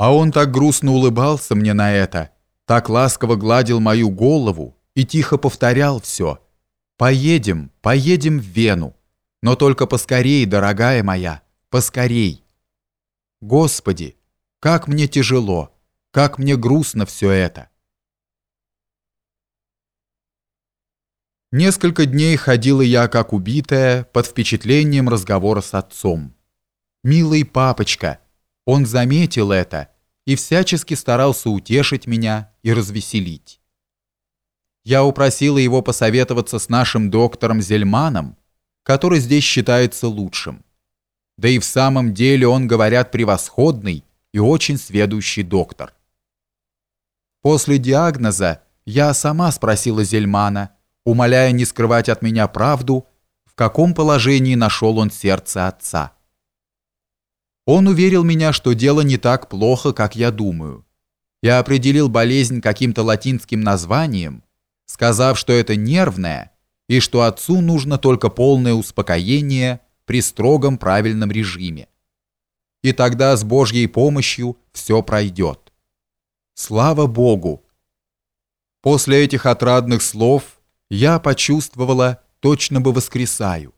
А он так грустно улыбался мне на это, так ласково гладил мою голову и тихо повторял все. «Поедем, поедем в Вену, но только поскорей, дорогая моя, поскорей». Господи, как мне тяжело, как мне грустно все это. Несколько дней ходила я как убитая под впечатлением разговора с отцом. «Милый папочка», он заметил это и всячески старался утешить меня и развеселить. Я упросила его посоветоваться с нашим доктором Зельманом, который здесь считается лучшим. Да и в самом деле он, говорят, превосходный и очень сведущий доктор. После диагноза я сама спросила Зельмана, умоляя не скрывать от меня правду, в каком положении нашел он сердце отца. Он уверил меня, что дело не так плохо, как я думаю. Я определил болезнь каким-то латинским названием, сказав, что это нервная, и что отцу нужно только полное успокоение при строгом правильном режиме. И тогда с Божьей помощью все пройдет. Слава Богу! После этих отрадных слов я почувствовала, точно бы воскресаю.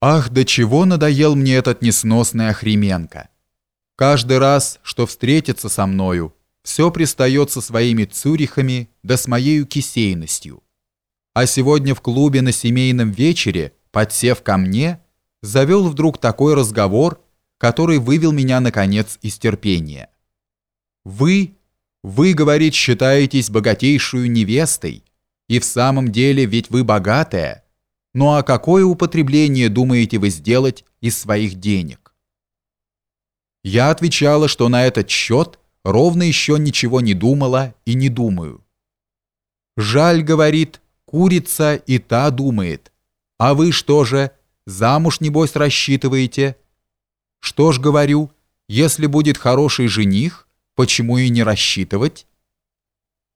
Ах, до чего надоел мне этот несносный Охременко. Каждый раз, что встретится со мною, все пристает со своими цурихами да с моею кисейностью. А сегодня в клубе на семейном вечере, подсев ко мне, завел вдруг такой разговор, который вывел меня, наконец, из терпения. «Вы, вы, говорит, считаетесь богатейшую невестой, и в самом деле ведь вы богатая» Ну а какое употребление думаете вы сделать из своих денег? Я отвечала, что на этот счет ровно еще ничего не думала и не думаю. Жаль, говорит, курица и та думает. А вы что же, замуж, небось, рассчитываете? Что ж, говорю, если будет хороший жених, почему и не рассчитывать?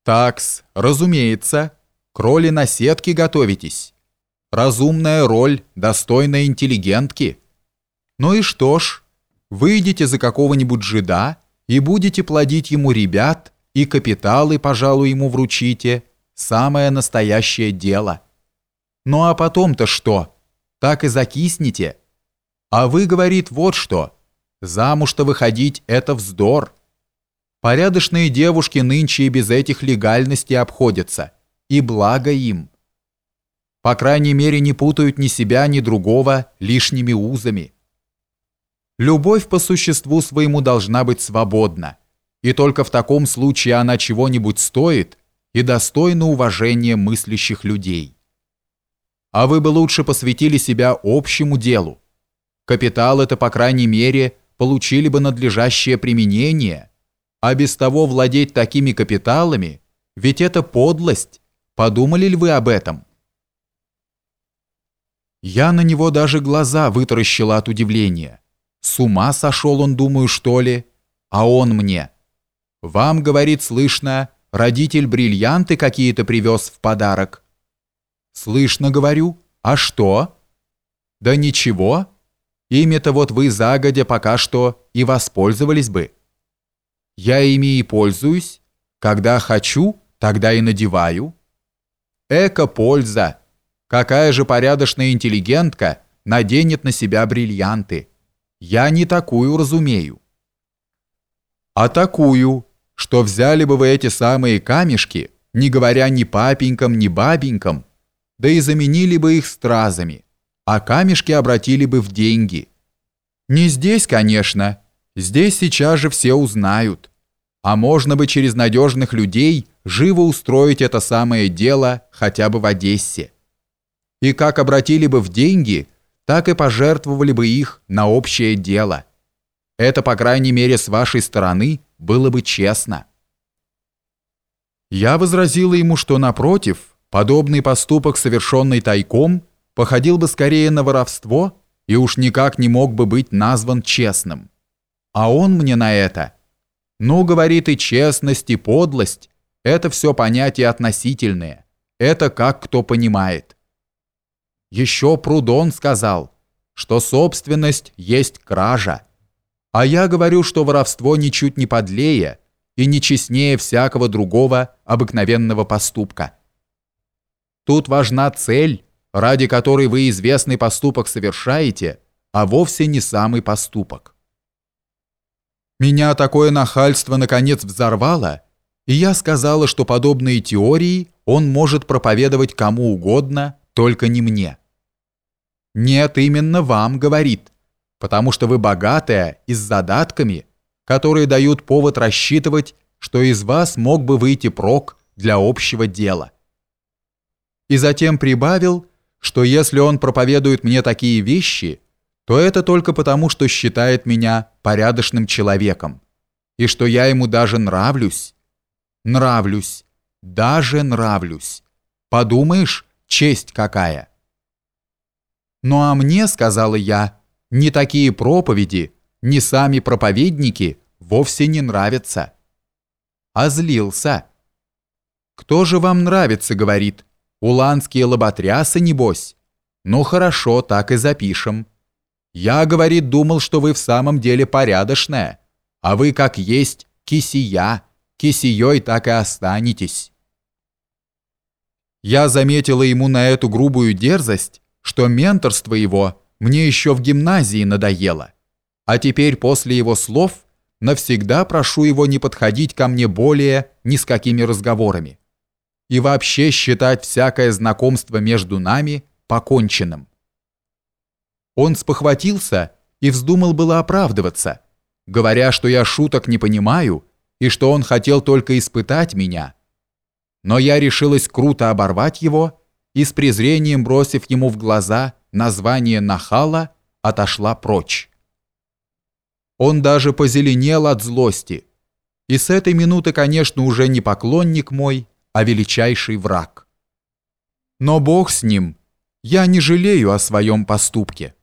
Такс, разумеется, к роли на сетке готовитесь. Разумная роль, достойная интеллигентки. Ну и что ж, выйдете за какого-нибудь жида и будете плодить ему ребят, и капиталы, пожалуй, ему вручите. Самое настоящее дело. Ну а потом-то что? Так и закиснете. А вы, говорит, вот что. Замуж-то выходить – это вздор. Порядочные девушки нынче и без этих легальностей обходятся. И благо им по крайней мере, не путают ни себя, ни другого лишними узами. Любовь по существу своему должна быть свободна, и только в таком случае она чего-нибудь стоит и достойна уважения мыслящих людей. А вы бы лучше посвятили себя общему делу. Капитал это, по крайней мере, получили бы надлежащее применение, а без того владеть такими капиталами, ведь это подлость. Подумали ли вы об этом? Я на него даже глаза вытаращила от удивления. С ума сошел он, думаю, что ли? А он мне. Вам, говорит, слышно, родитель бриллианты какие-то привез в подарок. Слышно, говорю. А что? Да ничего. Ими-то вот вы загодя пока что и воспользовались бы. Я ими и пользуюсь. Когда хочу, тогда и надеваю. Эко-польза. Какая же порядочная интеллигентка наденет на себя бриллианты? Я не такую разумею. А такую, что взяли бы вы эти самые камешки, не говоря ни папенькам, ни бабенькам, да и заменили бы их стразами, а камешки обратили бы в деньги. Не здесь, конечно, здесь сейчас же все узнают. А можно бы через надежных людей живо устроить это самое дело хотя бы в Одессе и как обратили бы в деньги, так и пожертвовали бы их на общее дело. Это, по крайней мере, с вашей стороны было бы честно. Я возразила ему, что напротив, подобный поступок, совершенный тайком, походил бы скорее на воровство и уж никак не мог бы быть назван честным. А он мне на это. Ну, говорит, и честность, и подлость – это все понятия относительные. Это как кто понимает. Еще Прудон сказал, что собственность есть кража. А я говорю, что воровство ничуть не подлее и не честнее всякого другого обыкновенного поступка. Тут важна цель, ради которой вы известный поступок совершаете, а вовсе не самый поступок. Меня такое нахальство наконец взорвало, и я сказала, что подобные теории он может проповедовать кому угодно, только не мне. «Нет, именно вам», — говорит, потому что вы богатая и с задатками, которые дают повод рассчитывать, что из вас мог бы выйти прок для общего дела. И затем прибавил, что если он проповедует мне такие вещи, то это только потому, что считает меня порядочным человеком, и что я ему даже нравлюсь. Нравлюсь, даже нравлюсь. Подумаешь, честь какая. Ну а мне, сказала я, ни такие проповеди, ни сами проповедники вовсе не нравятся. А злился. «Кто же вам нравится?» — говорит. «Уланские лоботрясы, небось?» «Ну хорошо, так и запишем». «Я, — говорит, — думал, что вы в самом деле порядочная, а вы, как есть, кисия, кисией так и останетесь». Я заметила ему на эту грубую дерзость, что менторство его — мне еще в гимназии надоело. А теперь после его слов навсегда прошу его не подходить ко мне более ни с какими разговорами. И вообще считать всякое знакомство между нами поконченным. Он спохватился и вздумал было оправдываться, говоря, что я шуток не понимаю и что он хотел только испытать меня. Но я решилась круто оборвать его и с презрением бросив ему в глаза – название нахала, отошла прочь. Он даже позеленел от злости. И с этой минуты, конечно, уже не поклонник мой, а величайший враг. Но Бог с ним, я не жалею о своем поступке.